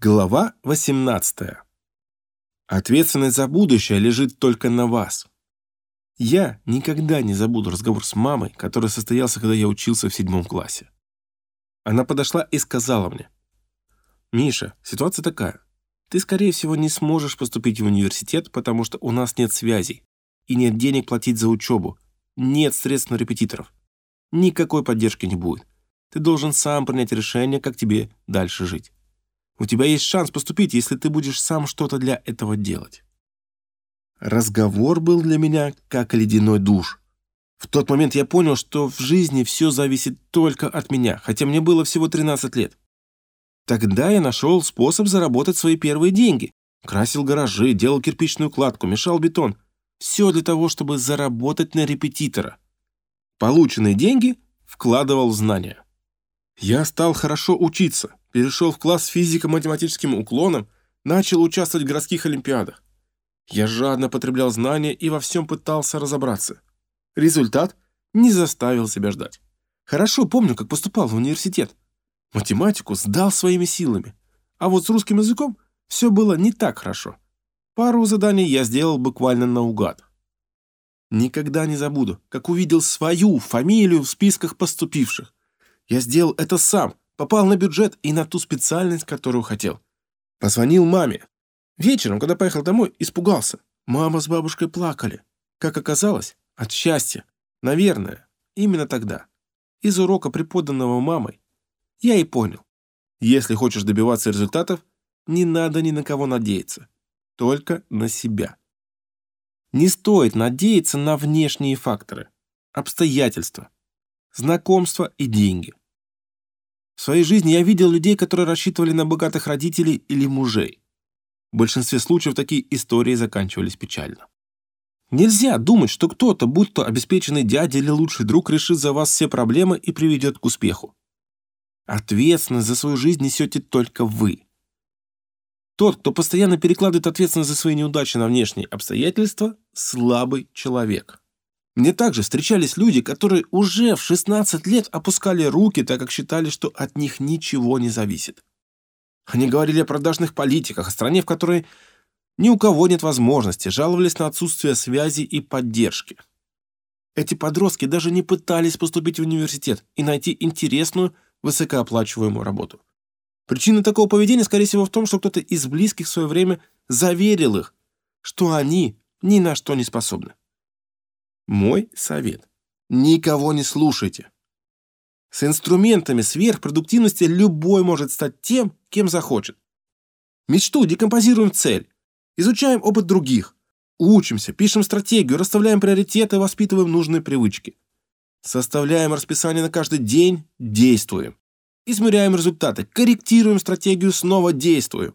Глава 18. Ответственность за будущее лежит только на вас. Я никогда не забуду разговор с мамой, который состоялся, когда я учился в седьмом классе. Она подошла и сказала мне, «Миша, ситуация такая. Ты, скорее всего, не сможешь поступить в университет, потому что у нас нет связей, и нет денег платить за учебу, нет средств на репетиторов. Никакой поддержки не будет. Ты должен сам принять решение, как тебе дальше жить. У тебя есть шанс поступить, если ты будешь сам что-то для этого делать. Разговор был для меня как ледяной душ. В тот момент я понял, что в жизни все зависит только от меня, хотя мне было всего 13 лет. Тогда я нашел способ заработать свои первые деньги. Красил гаражи, делал кирпичную кладку, мешал бетон. Все для того, чтобы заработать на репетитора. Полученные деньги вкладывал в знания. Я стал хорошо учиться, перешел в класс физико-математическим уклоном, начал участвовать в городских олимпиадах. Я жадно потреблял знания и во всем пытался разобраться. Результат не заставил себя ждать. Хорошо помню, как поступал в университет. Математику сдал своими силами. А вот с русским языком все было не так хорошо. Пару заданий я сделал буквально наугад. Никогда не забуду, как увидел свою фамилию в списках поступивших. Я сделал это сам, попал на бюджет и на ту специальность, которую хотел. Позвонил маме. Вечером, когда поехал домой, испугался. Мама с бабушкой плакали. Как оказалось, от счастья. Наверное, именно тогда. Из урока, преподанного мамой, я и понял. Если хочешь добиваться результатов, не надо ни на кого надеяться. Только на себя. Не стоит надеяться на внешние факторы, обстоятельства, знакомства и деньги. В своей жизни я видел людей, которые рассчитывали на богатых родителей или мужей. В большинстве случаев такие истории заканчивались печально. Нельзя думать, что кто-то, будь то обеспеченный дядя или лучший друг, решит за вас все проблемы и приведет к успеху. Ответственность за свою жизнь несете только вы. Тот, кто постоянно перекладывает ответственность за свои неудачи на внешние обстоятельства, слабый человек. Мне также встречались люди, которые уже в 16 лет опускали руки, так как считали, что от них ничего не зависит. Они говорили о продажных политиках, о стране, в которой ни у кого нет возможности, жаловались на отсутствие связи и поддержки. Эти подростки даже не пытались поступить в университет и найти интересную, высокооплачиваемую работу. Причина такого поведения, скорее всего, в том, что кто-то из близких в свое время заверил их, что они ни на что не способны. Мой совет. Никого не слушайте. С инструментами сверхпродуктивности любой может стать тем, кем захочет. Мечту декомпозируем в цель. Изучаем опыт других. Учимся, пишем стратегию, расставляем приоритеты, воспитываем нужные привычки. Составляем расписание на каждый день, действуем. Измеряем результаты, корректируем стратегию, снова действуем.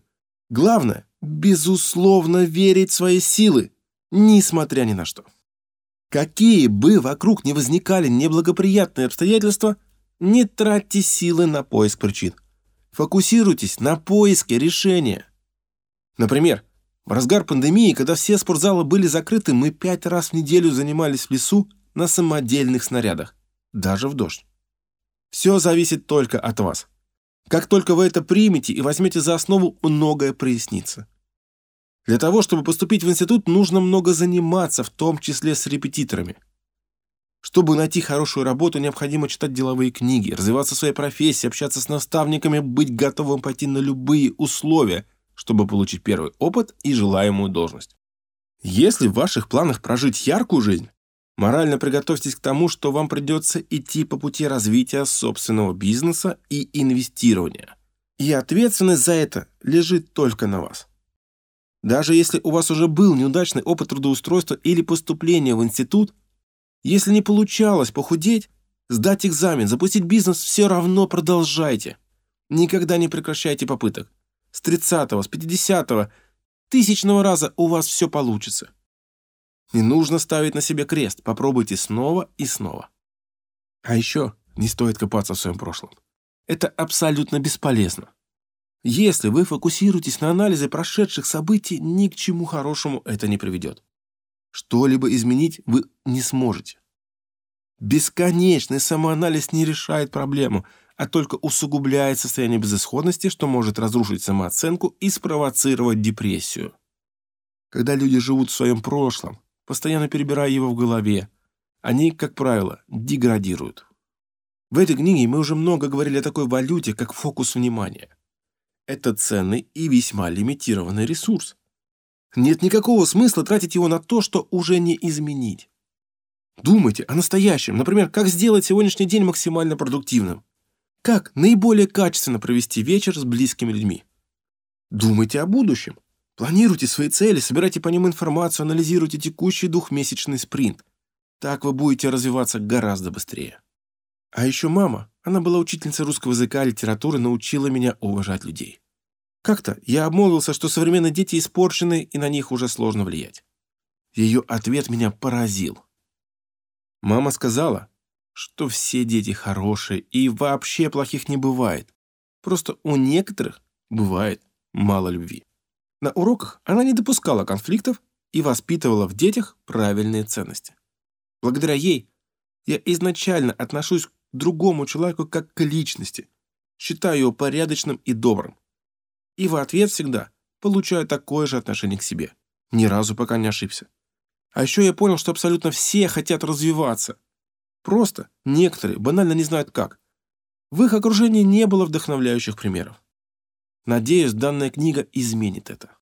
Главное, безусловно, верить в свои силы, несмотря ни на что. Какие бы вокруг не возникали неблагоприятные обстоятельства, не тратьте силы на поиск причин. Фокусируйтесь на поиске решения. Например, в разгар пандемии, когда все спортзалы были закрыты, мы пять раз в неделю занимались в лесу на самодельных снарядах, даже в дождь. Все зависит только от вас. Как только вы это примете и возьмете за основу, многое прояснится. Для того, чтобы поступить в институт, нужно много заниматься, в том числе с репетиторами. Чтобы найти хорошую работу, необходимо читать деловые книги, развиваться в своей профессии, общаться с наставниками, быть готовым пойти на любые условия, чтобы получить первый опыт и желаемую должность. Если в ваших планах прожить яркую жизнь, морально приготовьтесь к тому, что вам придется идти по пути развития собственного бизнеса и инвестирования. И ответственность за это лежит только на вас. Даже если у вас уже был неудачный опыт трудоустройства или поступления в институт, если не получалось похудеть, сдать экзамен, запустить бизнес, все равно продолжайте. Никогда не прекращайте попыток. С 30-го, с 50-го, тысячного раза у вас все получится. Не нужно ставить на себе крест, попробуйте снова и снова. А еще не стоит копаться в своем прошлом. Это абсолютно бесполезно. Если вы фокусируетесь на анализе прошедших событий, ни к чему хорошему это не приведет. Что-либо изменить вы не сможете. Бесконечный самоанализ не решает проблему, а только усугубляет состояние безысходности, что может разрушить самооценку и спровоцировать депрессию. Когда люди живут в своем прошлом, постоянно перебирая его в голове, они, как правило, деградируют. В этой книге мы уже много говорили о такой валюте, как фокус внимания. Это ценный и весьма лимитированный ресурс. Нет никакого смысла тратить его на то, что уже не изменить. Думайте о настоящем, например, как сделать сегодняшний день максимально продуктивным. Как наиболее качественно провести вечер с близкими людьми. Думайте о будущем. Планируйте свои цели, собирайте по ним информацию, анализируйте текущий двухмесячный спринт. Так вы будете развиваться гораздо быстрее. А еще мама, она была учительницей русского языка и литературы, научила меня уважать людей. Как-то я обмолвился, что современные дети испорчены, и на них уже сложно влиять. Ее ответ меня поразил. Мама сказала, что все дети хорошие и вообще плохих не бывает. Просто у некоторых бывает мало любви. На уроках она не допускала конфликтов и воспитывала в детях правильные ценности. Благодаря ей я изначально отношусь другому человеку как к личности, считаю его порядочным и добрым. И в ответ всегда получаю такое же отношение к себе. Ни разу пока не ошибся. А еще я понял, что абсолютно все хотят развиваться. Просто некоторые банально не знают как. В их окружении не было вдохновляющих примеров. Надеюсь, данная книга изменит это.